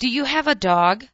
Do you have a dog?